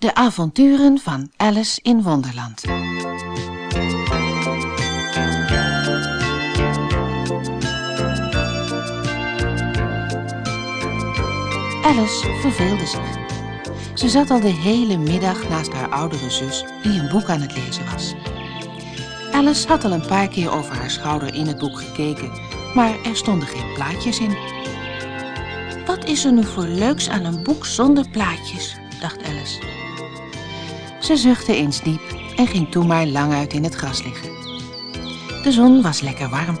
De avonturen van Alice in Wonderland. Alice verveelde zich. Ze zat al de hele middag naast haar oudere zus, die een boek aan het lezen was. Alice had al een paar keer over haar schouder in het boek gekeken, maar er stonden geen plaatjes in. Wat is er nu voor leuks aan een boek zonder plaatjes, dacht Alice. Ze zuchtte eens diep en ging toen maar lang uit in het gras liggen. De zon was lekker warm.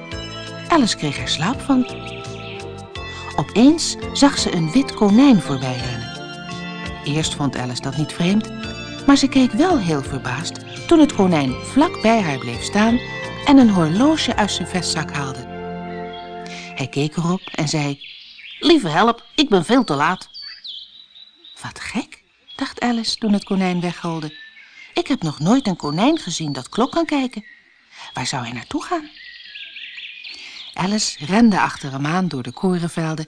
Alice kreeg er slaap van. Opeens zag ze een wit konijn voorbij rennen. Eerst vond Alice dat niet vreemd, maar ze keek wel heel verbaasd toen het konijn vlak bij haar bleef staan en een horloge uit zijn vestzak haalde. Hij keek erop en zei, Lieve help, ik ben veel te laat. Wat gek, Alice toen het konijn wegholde. Ik heb nog nooit een konijn gezien dat klok kan kijken. Waar zou hij naartoe gaan? Alice rende achter hem aan door de korenvelden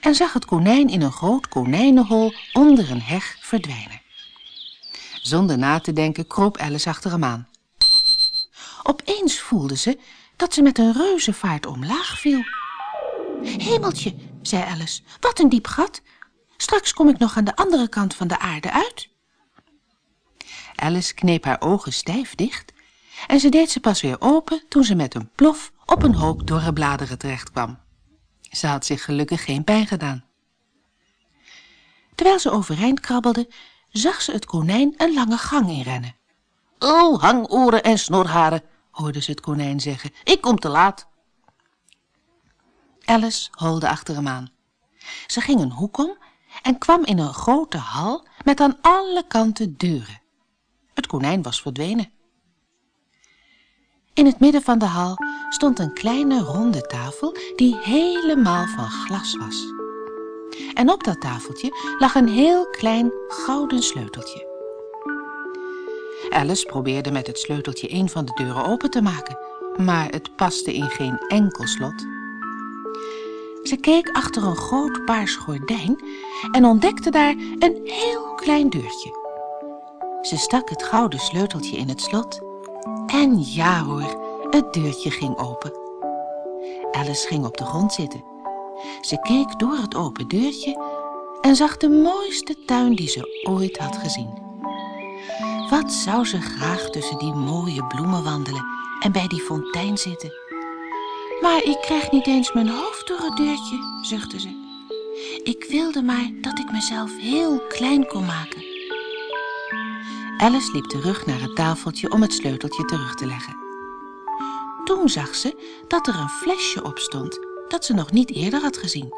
en zag het konijn in een groot konijnenhol onder een heg verdwijnen. Zonder na te denken kroop Alice achter hem aan. Opeens voelde ze dat ze met een reuzenvaart omlaag viel. Hemeltje, zei Alice, wat een diep gat. Straks kom ik nog aan de andere kant van de aarde uit. Alice kneep haar ogen stijf dicht en ze deed ze pas weer open toen ze met een plof op een hoop dorre bladeren terecht kwam. Ze had zich gelukkig geen pijn gedaan. Terwijl ze overeind krabbelde, zag ze het konijn een lange gang inrennen. Oh, hangoren en snorharen, hoorde ze het konijn zeggen. Ik kom te laat. Alice holde achter hem aan. Ze ging een hoek om en kwam in een grote hal met aan alle kanten deuren. Het konijn was verdwenen. In het midden van de hal stond een kleine ronde tafel die helemaal van glas was. En op dat tafeltje lag een heel klein gouden sleuteltje. Alice probeerde met het sleuteltje een van de deuren open te maken, maar het paste in geen enkel slot. Ze keek achter een groot paars gordijn en ontdekte daar een heel klein deurtje. Ze stak het gouden sleuteltje in het slot en ja hoor, het deurtje ging open. Alice ging op de grond zitten. Ze keek door het open deurtje en zag de mooiste tuin die ze ooit had gezien. Wat zou ze graag tussen die mooie bloemen wandelen en bij die fontein zitten. Maar ik krijg niet eens mijn hoofd door het deurtje, zuchtte ze. Ik wilde maar dat ik mezelf heel klein kon maken. Alice liep terug naar het tafeltje om het sleuteltje terug te leggen. Toen zag ze dat er een flesje op stond dat ze nog niet eerder had gezien.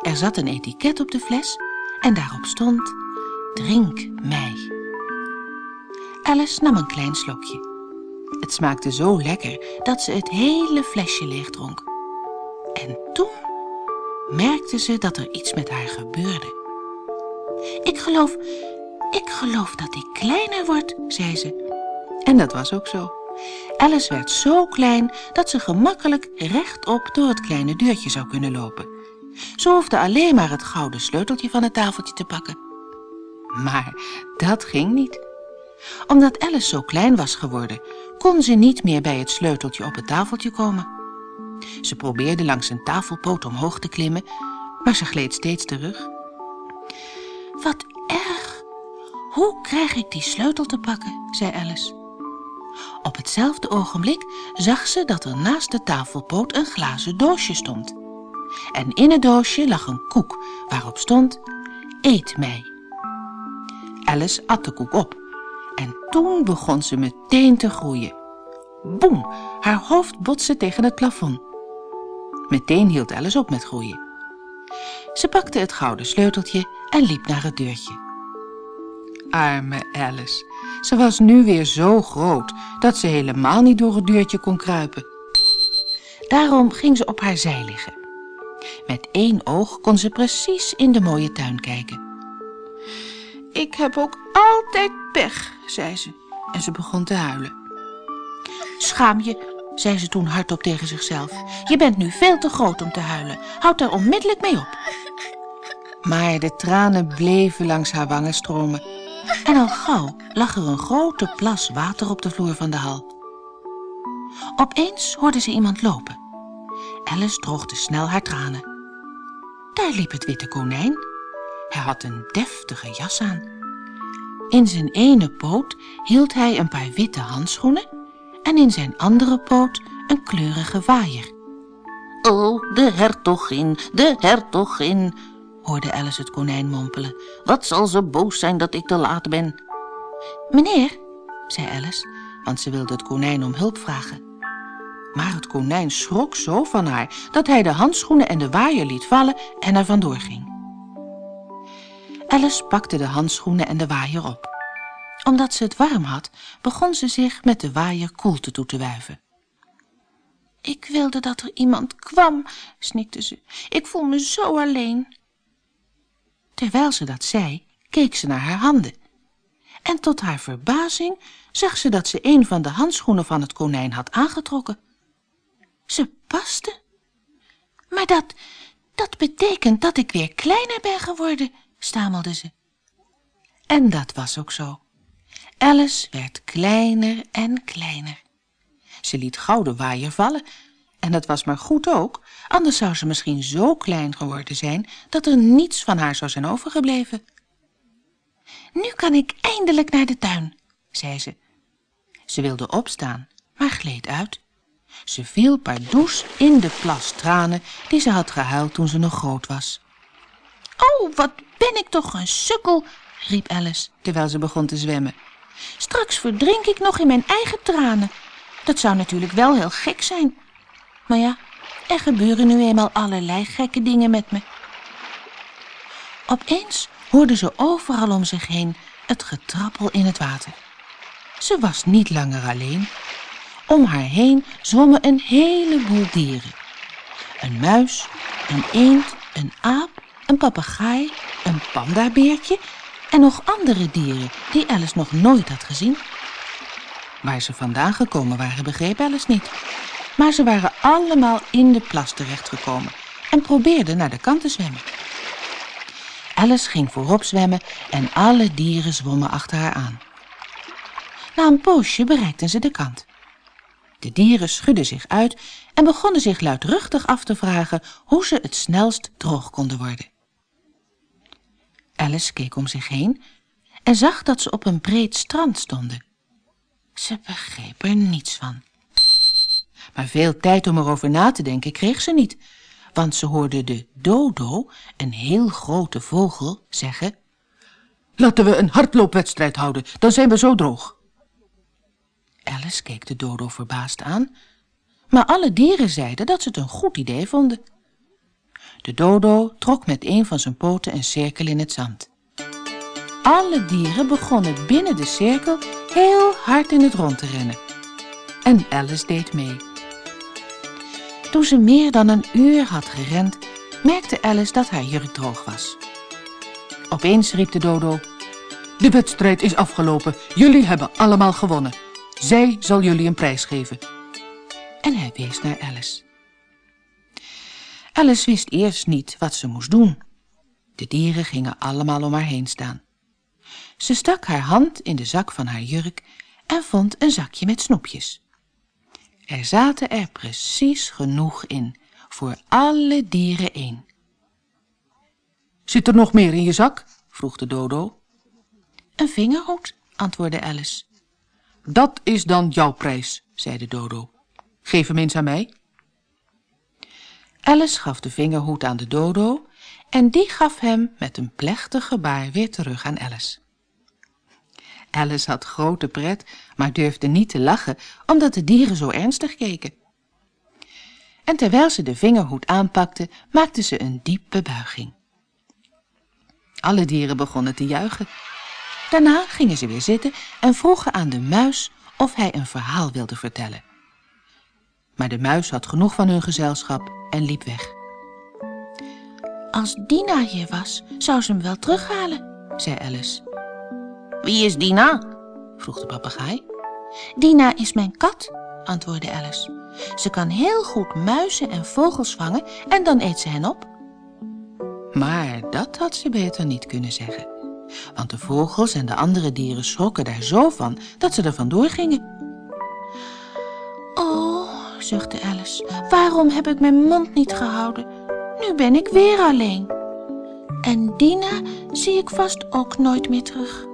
Er zat een etiket op de fles en daarop stond Drink mij. Alice nam een klein slokje. Het smaakte zo lekker dat ze het hele flesje leeg dronk. En toen merkte ze dat er iets met haar gebeurde. Ik geloof, ik geloof dat ik kleiner word, zei ze. En dat was ook zo. Alice werd zo klein dat ze gemakkelijk rechtop door het kleine deurtje zou kunnen lopen. Ze hoefde alleen maar het gouden sleuteltje van het tafeltje te pakken. Maar dat ging niet. Omdat Alice zo klein was geworden, kon ze niet meer bij het sleuteltje op het tafeltje komen. Ze probeerde langs een tafelpoot omhoog te klimmen, maar ze gleed steeds terug. Wat erg! Hoe krijg ik die sleutel te pakken, zei Alice. Op hetzelfde ogenblik zag ze dat er naast de tafelpoot een glazen doosje stond. En in het doosje lag een koek waarop stond, eet mij. Alice at de koek op en toen begon ze meteen te groeien. Boem, haar hoofd botste tegen het plafond. Meteen hield Alice op met groeien. Ze pakte het gouden sleuteltje en liep naar het deurtje. Arme Alice, ze was nu weer zo groot dat ze helemaal niet door het deurtje kon kruipen. Daarom ging ze op haar zij liggen. Met één oog kon ze precies in de mooie tuin kijken. Ik heb ook altijd pech, zei ze, en ze begon te huilen. Schaam je, zei ze toen hardop tegen zichzelf. Je bent nu veel te groot om te huilen. Houd daar onmiddellijk mee op. Maar de tranen bleven langs haar wangen stromen En al gauw lag er een grote plas water op de vloer van de hal. Opeens hoorde ze iemand lopen. Alice droogde snel haar tranen. Daar liep het witte konijn. Hij had een deftige jas aan. In zijn ene poot hield hij een paar witte handschoenen en in zijn andere poot een kleurige waaier. Oh, de hertogin, de hertogin, hoorde Alice het konijn mompelen. Wat zal ze boos zijn dat ik te laat ben? Meneer, zei Alice, want ze wilde het konijn om hulp vragen. Maar het konijn schrok zo van haar dat hij de handschoenen en de waaier liet vallen en er vandoor ging. Alice pakte de handschoenen en de waaier op. Omdat ze het warm had, begon ze zich met de waaier koelte toe te wuiven. Ik wilde dat er iemand kwam, snikte ze. Ik voel me zo alleen. Terwijl ze dat zei, keek ze naar haar handen. En tot haar verbazing zag ze dat ze een van de handschoenen van het konijn had aangetrokken. Ze paste. Maar dat, dat betekent dat ik weer kleiner ben geworden, stamelde ze. En dat was ook zo. Alice werd kleiner en kleiner. Ze liet gouden waaier vallen en dat was maar goed ook, anders zou ze misschien zo klein geworden zijn dat er niets van haar zou zijn overgebleven. Nu kan ik eindelijk naar de tuin, zei ze. Ze wilde opstaan, maar gleed uit. Ze viel pardoes in de plas tranen die ze had gehuild toen ze nog groot was. Oh, wat ben ik toch een sukkel, riep Alice, terwijl ze begon te zwemmen. Straks verdrink ik nog in mijn eigen tranen. Dat zou natuurlijk wel heel gek zijn. Maar ja, er gebeuren nu eenmaal allerlei gekke dingen met me. Opeens hoorde ze overal om zich heen het getrappel in het water. Ze was niet langer alleen. Om haar heen zwommen een heleboel dieren. Een muis, een eend, een aap, een papegaai, een pandabeertje en nog andere dieren die Alice nog nooit had gezien. Waar ze vandaan gekomen waren begreep Alice niet. Maar ze waren allemaal in de plas terechtgekomen en probeerden naar de kant te zwemmen. Alice ging voorop zwemmen en alle dieren zwommen achter haar aan. Na een poosje bereikten ze de kant. De dieren schudden zich uit en begonnen zich luidruchtig af te vragen hoe ze het snelst droog konden worden. Alice keek om zich heen en zag dat ze op een breed strand stonden. Ze begreep er niets van. Maar veel tijd om erover na te denken kreeg ze niet, want ze hoorde de dodo, een heel grote vogel, zeggen... Laten we een hardloopwedstrijd houden, dan zijn we zo droog. Alice keek de dodo verbaasd aan, maar alle dieren zeiden dat ze het een goed idee vonden. De dodo trok met een van zijn poten een cirkel in het zand. Alle dieren begonnen binnen de cirkel heel hard in het rond te rennen. En Alice deed mee. Toen ze meer dan een uur had gerend, merkte Alice dat haar jurk droog was. Opeens riep de dodo, De wedstrijd is afgelopen, jullie hebben allemaal gewonnen. Zij zal jullie een prijs geven. En hij wees naar Alice. Alice wist eerst niet wat ze moest doen. De dieren gingen allemaal om haar heen staan. Ze stak haar hand in de zak van haar jurk en vond een zakje met snoepjes. Er zaten er precies genoeg in, voor alle dieren één. Zit er nog meer in je zak? vroeg de dodo. Een vingerhoed, antwoordde Alice. Dat is dan jouw prijs, zei de dodo. Geef hem eens aan mij. Alice gaf de vingerhoed aan de dodo en die gaf hem met een plechtig gebaar weer terug aan Alice. Alice had grote pret, maar durfde niet te lachen, omdat de dieren zo ernstig keken. En terwijl ze de vingerhoed aanpakte, maakte ze een diepe buiging. Alle dieren begonnen te juichen. Daarna gingen ze weer zitten en vroegen aan de muis of hij een verhaal wilde vertellen. Maar de muis had genoeg van hun gezelschap en liep weg. Als Dina hier was, zou ze hem wel terughalen, zei Alice. Wie is Dina? vroeg de papegaai. Dina is mijn kat, antwoordde Alice. Ze kan heel goed muizen en vogels vangen en dan eet ze hen op. Maar dat had ze beter niet kunnen zeggen. Want de vogels en de andere dieren schrokken daar zo van dat ze er vandoor gingen. Zuchtte Alice, waarom heb ik mijn mond niet gehouden? Nu ben ik weer alleen. En Dina zie ik vast ook nooit meer terug.